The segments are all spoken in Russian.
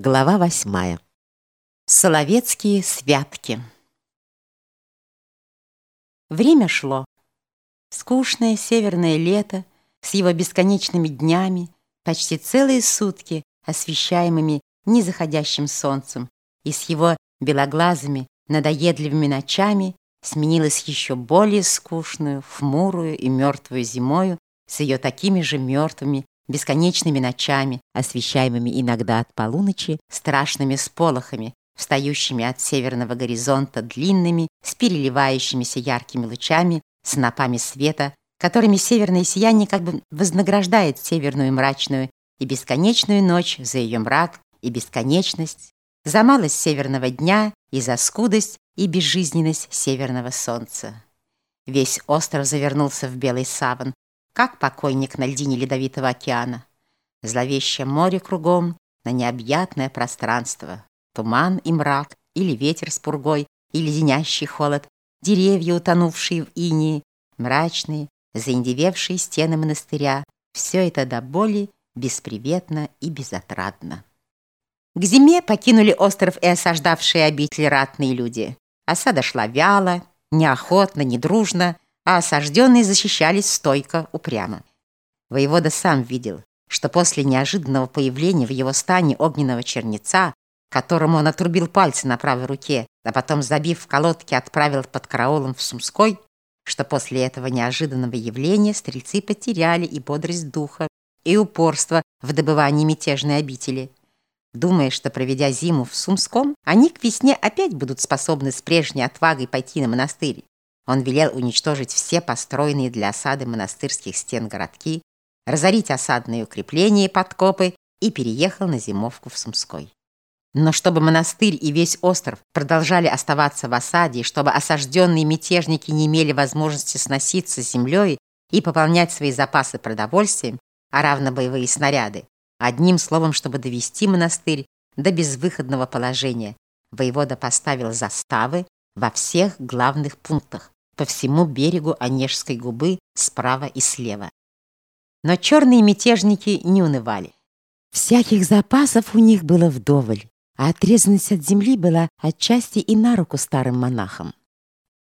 Глава восьмая. Соловецкие святки. Время шло. Скучное северное лето с его бесконечными днями, почти целые сутки, освещаемыми незаходящим солнцем, и с его белоглазыми, надоедливыми ночами сменилось еще более скучную, хмурую и мертвую зимою с ее такими же мертвыми, бесконечными ночами, освещаемыми иногда от полуночи страшными сполохами, встающими от северного горизонта длинными, с переливающимися яркими лучами, снопами света, которыми северное сияние как бы вознаграждает северную мрачную и бесконечную ночь за ее мрак и бесконечность, за малость северного дня и за скудость и безжизненность северного солнца. Весь остров завернулся в белый саван, как покойник на льдине ледовитого океана. Зловещее море кругом на необъятное пространство. Туман и мрак, или ветер с пургой, и леденящий холод, деревья, утонувшие в инии, мрачные, заиндевевшие стены монастыря. Все это до боли бесприветно и безотрадно. К зиме покинули остров и осаждавшие обитель ратные люди. Осада шла вяло, неохотно, недружно, а осажденные защищались стойко, упрямо. Воевода сам видел, что после неожиданного появления в его стане огненного черница, которому он отрубил пальцы на правой руке, а потом, забив в колодке, отправил под караулом в Сумской, что после этого неожиданного явления стрельцы потеряли и бодрость духа, и упорство в добывании мятежной обители. Думая, что, проведя зиму в Сумском, они к весне опять будут способны с прежней отвагой пойти на монастырь. Он велел уничтожить все построенные для осады монастырских стен городки, разорить осадные укрепления и подкопы и переехал на зимовку в Сумской. Но чтобы монастырь и весь остров продолжали оставаться в осаде, и чтобы осажденные мятежники не имели возможности сноситься с землей и пополнять свои запасы продовольствием, а равно боевые снаряды, одним словом, чтобы довести монастырь до безвыходного положения, воевода поставил заставы во всех главных пунктах, по всему берегу Онежской губы справа и слева. Но черные мятежники не унывали. Всяких запасов у них было вдоволь, а отрезанность от земли была отчасти и на руку старым монахам.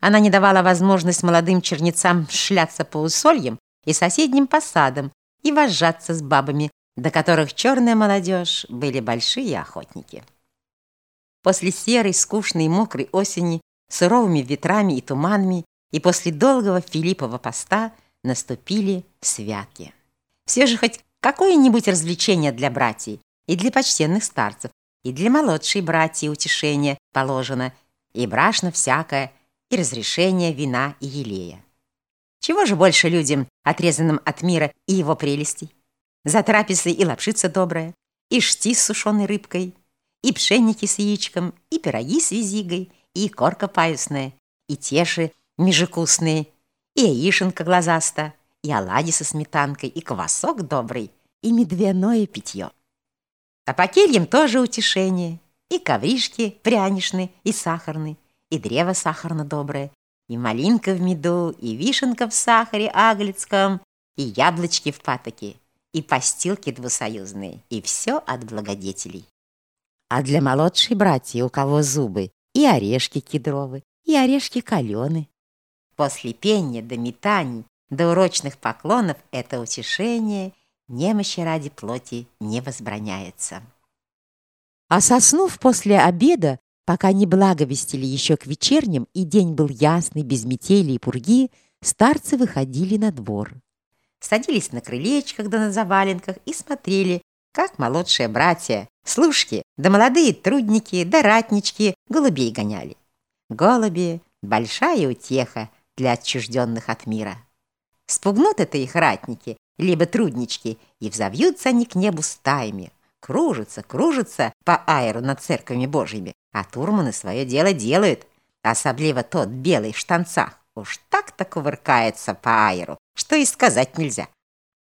Она не давала возможность молодым чернецам шляться по усольям и соседним посадам и вожжаться с бабами, до которых черная молодежь были большие охотники. После серой, скучной и мокрой осени, суровыми ветрами и туманами и после долгого Филиппова поста наступили святки. Все же хоть какое-нибудь развлечение для братьев и для почтенных старцев, и для молодшей братьи утешение положено, и брашно всякое, и разрешение вина и елея. Чего же больше людям, отрезанным от мира и его прелестей? За трапезой и лапшица добрая, и шти с сушеной рыбкой, и пшенники с яичком, и пироги с визигой, и корка паюсная, и теши межекусные, и яишенка глазаста, и оладьи со сметанкой, и квасок добрый, и медвяное питье. А по кельям тоже утешение, и ковришки прянишны и сахарны, и древо сахарно доброе, и малинка в меду, и вишенка в сахаре аглицком, и яблочки в патоке, и постилки двусоюзные, и все от благодетелей. А для молодшей братья, у кого зубы, и орешки кедровы, и орешки калены, После пения до метаний, до урочных поклонов это утешение немощи ради плоти не возбраняется. А соснув после обеда, пока не благовестили еще к вечерним, и день был ясный, без метели и пурги, старцы выходили на двор. Садились на крылечках да на заваленках и смотрели, как молодшие братья, служки, да молодые трудники, да ратнички голубей гоняли. Голуби — большая утеха, для отчужденных от мира. Спугнут это их ратники, либо труднички, и взовьются они к небу стаями, кружатся, кружатся по аэру над церквями божьими, а турманы свое дело делают, особливо тот белый в штанцах, уж так-то кувыркается по аэру, что и сказать нельзя.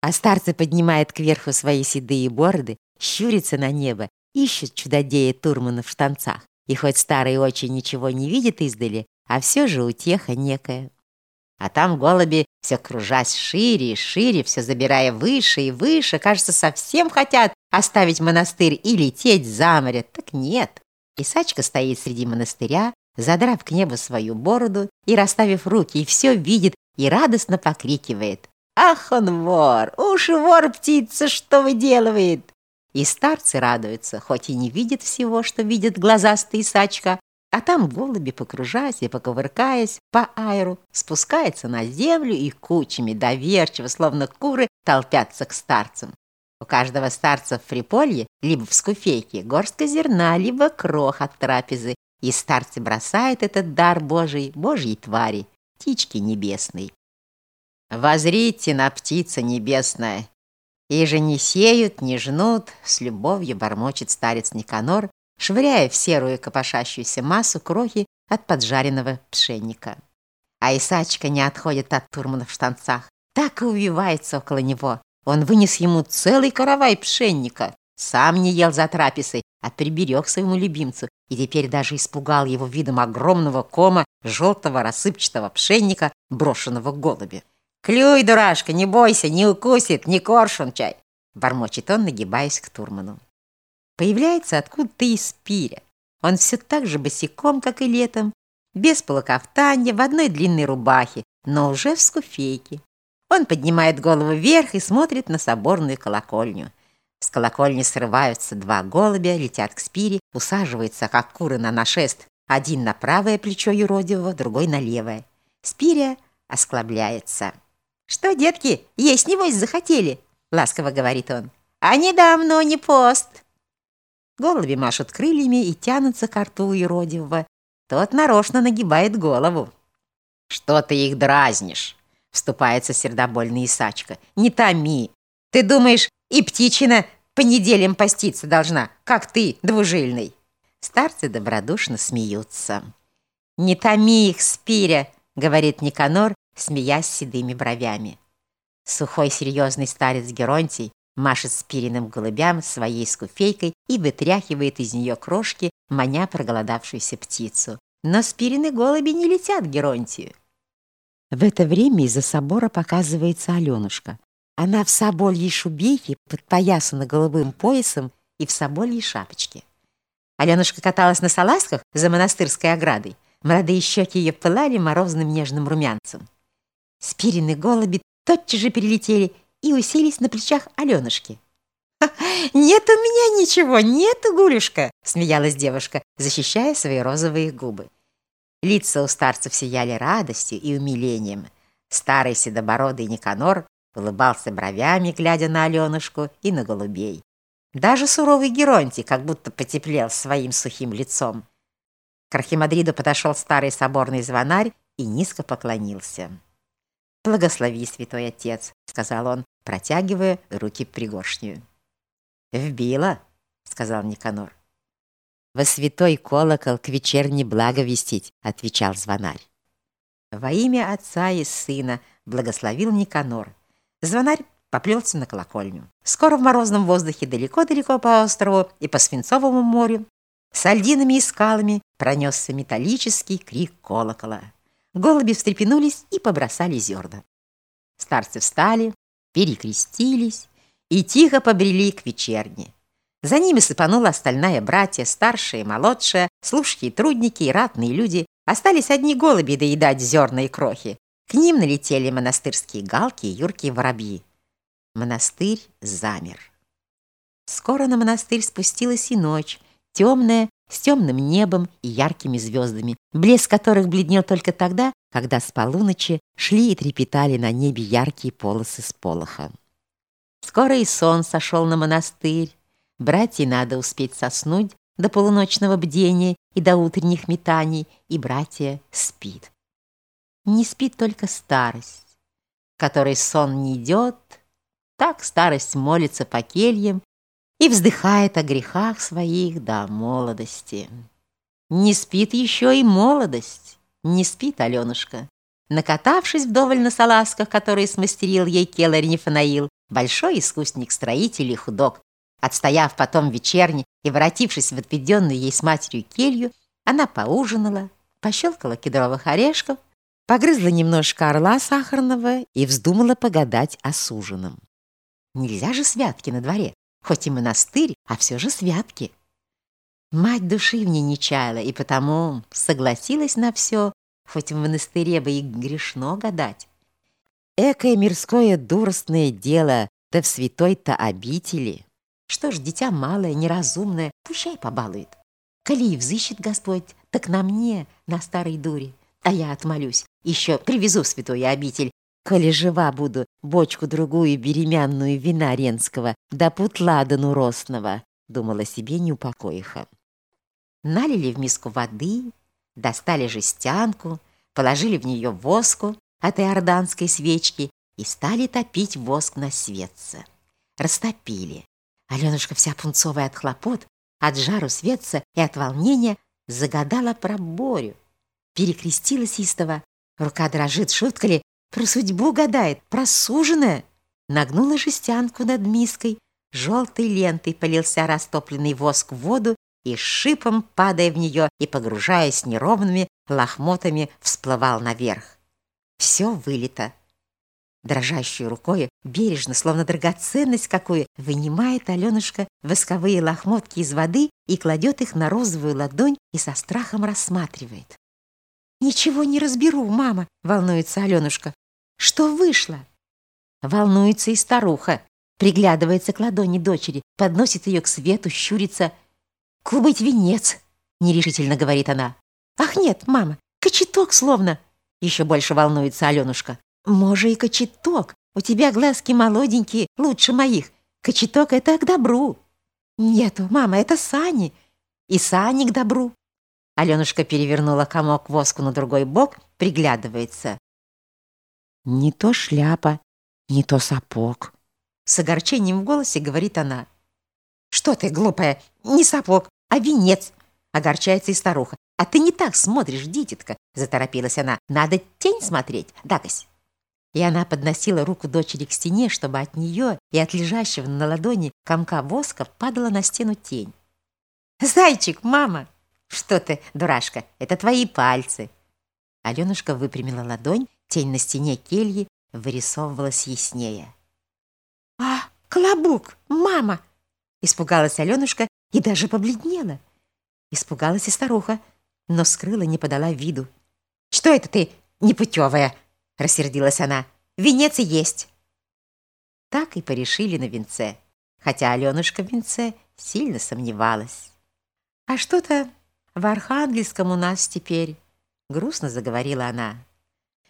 А старцы поднимают кверху свои седые бороды, щурятся на небо, ищут чудодея Турмана в штанцах. И хоть старый очень ничего не видит издали, а все же утеха некая. А там голуби, все кружась шире и шире, все забирая выше и выше, кажется, совсем хотят оставить монастырь и лететь за море. Так нет. Исачка стоит среди монастыря, задрав к небу свою бороду и расставив руки, и все видит и радостно покрикивает. «Ах он вор! Уж вор птица, что выделывает!» И старцы радуются, хоть и не видят всего, что видят глазастый Исачка, а там голуби, покружаясь и покувыркаясь по аэру, спускаются на землю и кучами доверчиво, словно куры, толпятся к старцам. У каждого старца в приполье, либо в скуфейке, горстка зерна, либо крох от трапезы, и старцы бросают этот дар Божий, Божьей твари, птички небесной. «Возрите на птица небесная!» И же не сеют, не жнут, с любовью бормочет старец Никанор, швыряя в серую копошащуюся массу крохи от поджаренного пшенника. А Исачка не отходит от Турмана в штанцах, так и увивается около него. Он вынес ему целый каравай пшенника, сам не ел за трапезой, а приберег своему любимцу, и теперь даже испугал его видом огромного кома желтого рассыпчатого пшенника, брошенного голуби. «Клюй, дурашка, не бойся, не укусит, не коршун чай!» Бормочет он, нагибаясь к Турману появляется откуда-то из пиря. Он все так же босиком, как и летом, без полукафтанья, в одной длинной рубахе, но уже в скуфейке. Он поднимает голову вверх и смотрит на соборную колокольню. С колокольни срываются два голубя, летят к спире, усаживаются, как куры на нашест, один на правое плечо юродивого, другой на левое. Спиря осклабляется. «Что, детки, есть небось захотели?» — ласково говорит он. «А недавно не пост». Голуби машут крыльями и тянутся к рту иродивого. Тот нарочно нагибает голову. «Что ты их дразнишь?» — вступается сердобольный Исачка. «Не томи! Ты думаешь, и птичина по неделям поститься должна, как ты, двужильный?» Старцы добродушно смеются. «Не томи их, Спиря!» — говорит Никанор, смеясь седыми бровями. Сухой серьезный старец Геронтий машет спириным голубям своей скуфейкой и вытряхивает из нее крошки, маня проголодавшуюся птицу. Но спирины голуби не летят к Геронтию. В это время из-за собора показывается Аленушка. Она в собольей шубейке, подпоясана голубым поясом и в собольей шапочке. Аленушка каталась на салазках за монастырской оградой. Молодые щеки ее пылали морозным нежным румянцем. Спирины голуби тотчас же перелетели и уселись на плечах Аленушки. «Нет у меня ничего, нет, Гулюшка!» — смеялась девушка, защищая свои розовые губы. Лица у старцев сияли радостью и умилением. Старый седобородый Никанор улыбался бровями, глядя на Аленушку и на голубей. Даже суровый Геронтий как будто потеплел своим сухим лицом. К Архимадриду подошел старый соборный звонарь и низко поклонился. «Благослови, святой отец», — сказал он, протягивая руки пригоршню. «Вбила», — сказал Никанор. «Во святой колокол к вечерней благовестить», — отвечал звонарь. Во имя отца и сына благословил Никанор. Звонарь поплелся на колокольню. Скоро в морозном воздухе далеко-далеко по острову и по Свинцовому морю с альдинами и скалами пронесся металлический крик колокола. Голуби встрепенулись и побросали зерна. Старцы встали, перекрестились и тихо побрели к вечерне. За ними сыпанула остальная братья, старшие, молодшие, служки, трудники и ратные люди. Остались одни голуби доедать зерна и крохи. К ним налетели монастырские галки и юркие воробьи. Монастырь замер. Скоро на монастырь спустилась и ночь, темная, с темным небом и яркими звездами, блеск которых бледнел только тогда, когда с полуночи шли и трепетали на небе яркие полосы сполоха. Скоро и сон сошел на монастырь. Братья надо успеть соснуть до полуночного бдения и до утренних метаний, и братья спит. Не спит только старость, которой сон не идет, так старость молится по кельям и вздыхает о грехах своих до молодости. Не спит еще и молодость, не спит Аленушка. Накатавшись вдоволь на салазках, которые смастерил ей келарь Нефанаил, большой искусник-строитель и худок, отстояв потом вечерне и воротившись в отведенную ей с матерью келью, она поужинала, пощелкала кедровых орешков, погрызла немножко орла сахарного и вздумала погадать о суженом. Нельзя же святки на дворе. хоть и монастырь, а все же святки. Мать души в ней не чаяла, и потому согласилась на все, хоть в монастыре бы и грешно гадать. Экое мирское дуростное дело, да в святой-то обители. Что ж, дитя малое, неразумное, пущай побалует. Коли и взыщет Господь, так на мне, на старой дуре. А я отмолюсь, еще привезу в святую обитель, коли жива буду, бочку-другую беремянную вина ренского, да путладану ростного, думала себе неупокоиха налили в миску воды, достали жестянку, положили в нее воску от иорданской свечки и стали топить воск на светце. Растопили. Аленушка вся пунцовая от хлопот, от жару светца и от волнения загадала про Борю. Перекрестилась истово. Рука дрожит, шутка ли, про судьбу гадает, про суженое. Нагнула жестянку над миской, желтой лентой полился растопленный воск в воду и шипом, падая в нее и погружаясь неровными лохмотами, всплывал наверх. Все вылито. Дрожащей рукой, бережно, словно драгоценность какую, вынимает Аленушка восковые лохмотки из воды и кладет их на розовую ладонь и со страхом рассматривает. «Ничего не разберу, мама!» — волнуется Аленушка. «Что вышло?» Волнуется и старуха, приглядывается к ладони дочери, подносит ее к свету, щурится — «Кубыть венец», — нерешительно говорит она. «Ах нет, мама, кочеток словно!» Еще больше волнуется Аленушка. «Може и кочеток. У тебя глазки молоденькие, лучше моих. Кочеток — это к добру». «Нету, мама, это сани. И сани к добру». Аленушка перевернула комок воску на другой бок, приглядывается. «Не то шляпа, не то сапог», — с огорчением в голосе говорит она. «Что ты, глупая, не сапог, а венец!» Огорчается и старуха. «А ты не так смотришь, дитятка!» Заторопилась она. «Надо тень смотреть, дакось!» И она подносила руку дочери к стене, чтобы от нее и от лежащего на ладони комка воска падала на стену тень. «Зайчик, мама!» «Что ты, дурашка, это твои пальцы!» Аленушка выпрямила ладонь, тень на стене кельи вырисовывалась яснее. «А, колобук, мама!» Испугалась Аленушка и даже побледнела. Испугалась и старуха, но скрыла, не подала виду. «Что это ты, непутевая?» — рассердилась она. «Венец и есть!» Так и порешили на венце, хотя Аленушка в венце сильно сомневалась. «А что-то в Архангельском у нас теперь», — грустно заговорила она.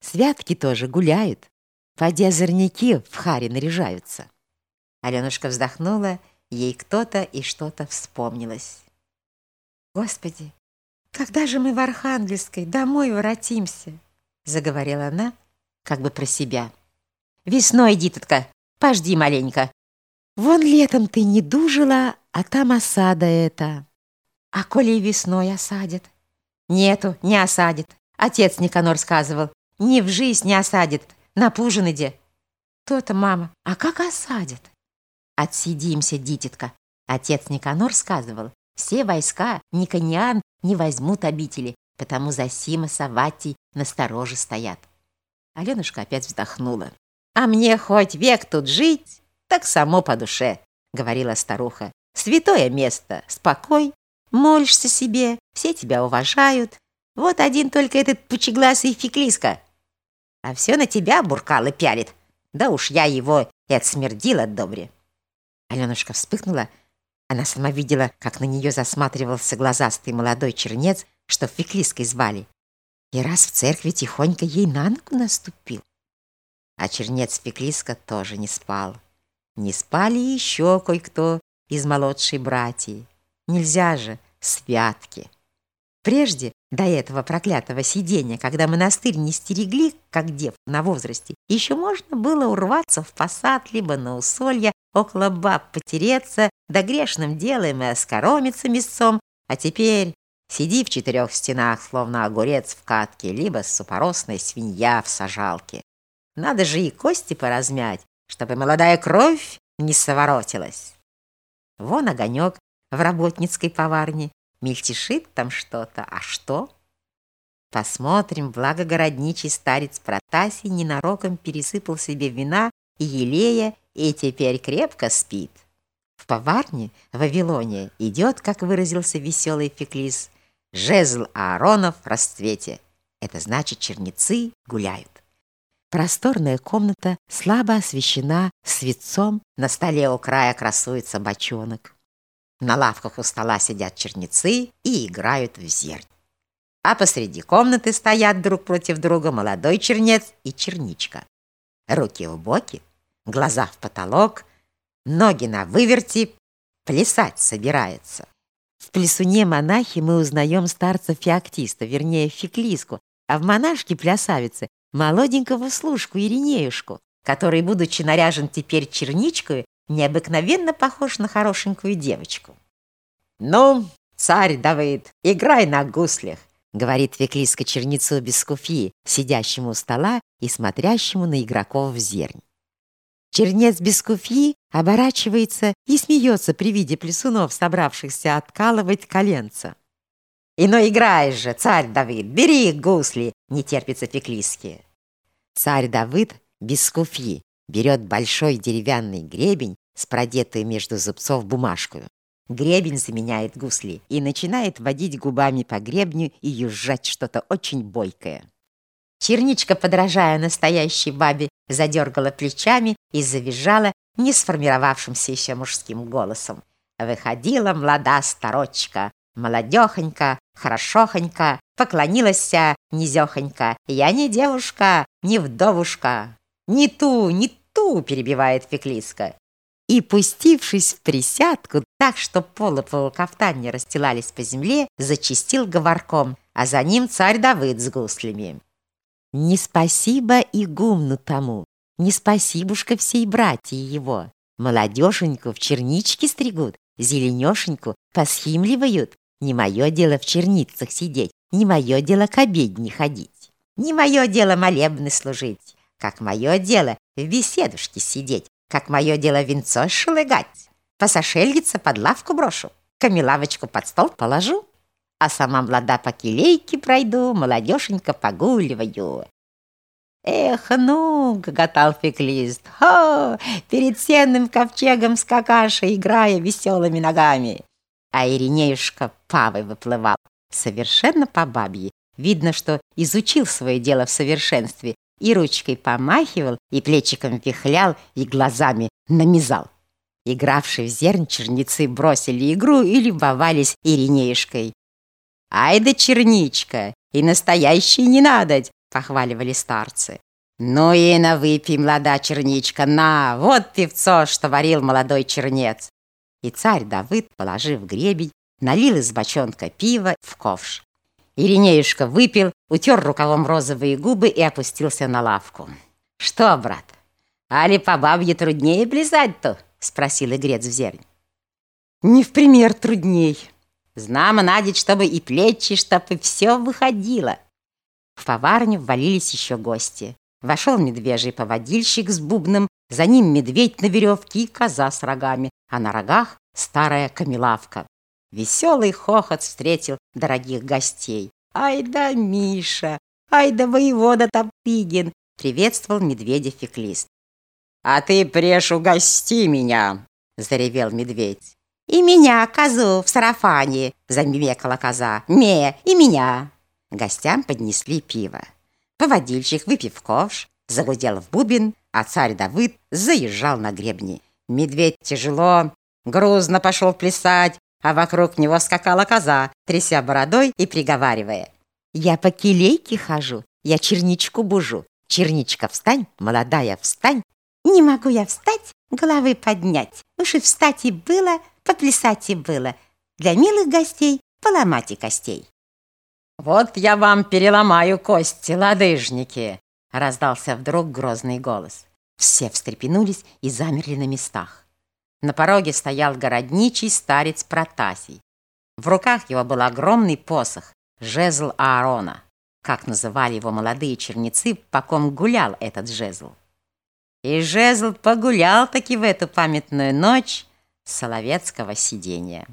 «Святки тоже гуляют, поди озорники в харе наряжаются». Аленушка вздохнула Ей кто-то и что-то вспомнилось. «Господи, когда же мы в Архангельской домой воротимся?» Заговорила она, как бы про себя. «Весной, дитятка, пожди маленько. Вон летом ты не дужила, а там осада это. А коли весной осадит?» «Нету, не осадит. Отец Никанор сказывал. Ни в жизнь не осадит. Напужен иди». «То-то, мама, а как осадит?» Отсидимся, дитятка. Отец Никанор сказывал, все войска Никониан не возьмут обители, потому за Сима Саватий настороже стоят. Аленушка опять вздохнула. «А мне хоть век тут жить, так само по душе», — говорила старуха. «Святое место, спокой, молишься себе, все тебя уважают. Вот один только этот пучеглазый феклиска. А все на тебя буркало пялит. Да уж я его и отсмердила добре». Аленушка вспыхнула. Она сама видела, как на нее засматривался глазастый молодой чернец, что Феклиской звали. И раз в церкви тихонько ей на ногу наступил. А чернец Феклиска тоже не спал. Не спали еще кое-кто из молодшей братьей. Нельзя же, святки. Прежде, до этого проклятого сидения, когда монастырь не стерегли, как дев на возрасте, еще можно было урваться в посад либо на усолья, около баб потереться, да грешным делаем и оскоромиться мясцом, а теперь сиди в четырех стенах, словно огурец в катке, либо супоросная свинья в сажалке. Надо же и кости поразмять, чтобы молодая кровь не соворотилась. Вон огонек в работницкой поварне, Мельтешит там что-то, а что? Посмотрим, благо городничий старец Протасий ненароком пересыпал себе вина и елея, и теперь крепко спит. В поварне в Вавилоне идет, как выразился веселый Феклис, жезл Ааронов в расцвете. Это значит, черницы гуляют. Просторная комната слабо освещена светцом, на столе у края красуется бочонок. На лавках у стола сидят черницы и играют в зернь. А посреди комнаты стоят друг против друга молодой чернец и черничка. Руки в боки, глаза в потолок, ноги на выверти, плясать собирается. В плясуне монахи мы узнаем старца Феоктиста, вернее, Феклиску, а в монашке-плясавице молоденького служку Иринеюшку, который, будучи наряжен теперь черничкой, необыкновенно похож на хорошенькую девочку. «Ну, царь Давыд, играй на гуслях!» говорит Феклиска черницу Бескуфи, сидящему у стола и смотрящему на игроков в зернь. Чернец Бескуфи оборачивается и смеется при виде плесунов, собравшихся откалывать коленца. «И ну играй же, царь Давыд, бери гусли!» — не терпится Феклиски. Царь Давыд Бескуфи берет большой деревянный гребень с продетой между зубцов бумажкою. Гребень заменяет гусли и начинает водить губами по гребню и южать что-то очень бойкое. Черничка, подражая настоящей бабе, задергала плечами и завизжала не сформировавшимся еще мужским голосом. Выходила млада старочка, молодехонька, хорошохонька, поклонилась низехонька. Я не девушка, не вдовушка. Не ту, не ту, перебивает Феклиска. И, пустившись в присядку, так что полы полукафтания расстилались по земле, зачистил говорком, а за ним царь Давыд с гуслями. Не спасибо и гумну тому, не спасибушка всей братья его. Молодеженьку в черничке стригут, зеленешеньку посхимливают. Не мое дело в черницах сидеть, не мое дело к обедне ходить. Не мое дело молебны служить, как мое дело в беседушке сидеть, как мое дело венцо шелыгать. Посошельиться под лавку брошу, камелавочку под стол положу а сама млада по келейке пройду, молодеженько погуливаю. Эх, ну, гоготал феклист, хо, перед сенным ковчегом скакаша, играя веселыми ногами. А Иринеюшка павой выплывал, совершенно по бабье. Видно, что изучил свое дело в совершенстве, и ручкой помахивал, и плечиком вихлял, и глазами намизал. Игравшие в зерн черницы бросили игру и любовались Иринеюшкой. «Ай да черничка! И настоящий не надоть!» — похваливали старцы. «Ну и на выпей, млада черничка, на! Вот певцо, что варил молодой чернец!» И царь Давыд, положив гребень, налил из бочонка пива в ковш. Иринеюшка выпил, утер рукавом розовые губы и опустился на лавку. «Что, брат, али по бабье труднее плясать-то?» — спросил игрец в зернь. «Не в пример трудней», Знамо надеть, чтобы и плечи, чтобы все выходило. В поварню ввалились еще гости. Вошел медвежий поводильщик с бубном, за ним медведь на веревке и коза с рогами, а на рогах старая камелавка. Веселый хохот встретил дорогих гостей. «Ай да Миша! Ай да воевода Топтыгин!» приветствовал медведя феклист. «А ты прежь угости меня!» заревел медведь. «И меня, козу, в сарафане!» — замекала коза. «Ме, и меня!» Гостям поднесли пиво. Поводильщик, выпив ковш, загудел в бубен, а царь Давыд заезжал на гребни. Медведь тяжело, грузно пошел плясать, а вокруг него скакала коза, тряся бородой и приговаривая. «Я по келейке хожу, я черничку бужу. Черничка, встань, молодая, встань!» «Не могу я встать, головы поднять. Уж и встать и было, поплясать и было. Для милых гостей поломать и костей. «Вот я вам переломаю кости, лодыжники!» раздался вдруг грозный голос. Все встрепенулись и замерли на местах. На пороге стоял городничий старец Протасий. В руках его был огромный посох, жезл Аарона, как называли его молодые черницы, по ком гулял этот жезл. И жезл погулял таки в эту памятную ночь Соловецкого сидения.